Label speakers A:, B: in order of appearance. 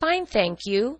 A: Fine, thank you.